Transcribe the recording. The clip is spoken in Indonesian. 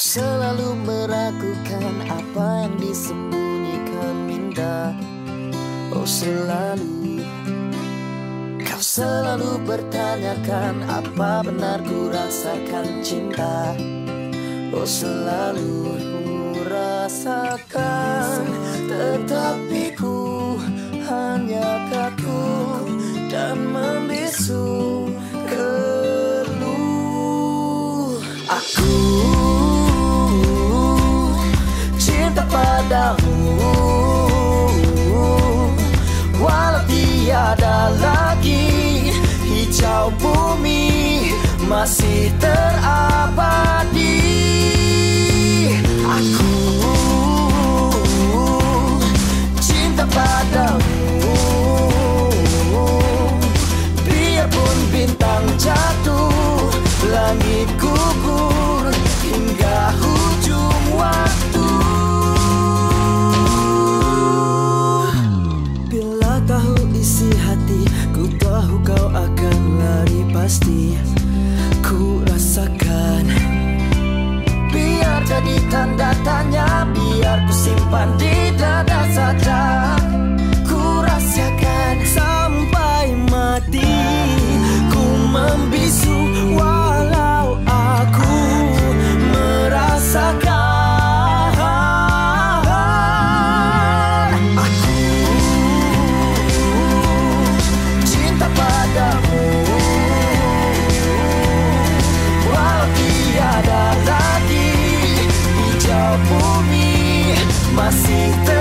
selalu meragukan apa yang disembunyikan minda. Oh selalu. Kau selalu bertanyakan apa benar ku rasakan cinta. Oh selalu ku rasakan Tetapi ku hanya kaku dan membisu keluh. Aku masih terabadi berdebar di dada saja Ku rasakan sampai mati Ku membisu walau aku merasakan. Aku cinta padamu Walau tiada lagi hijau bumi. Mas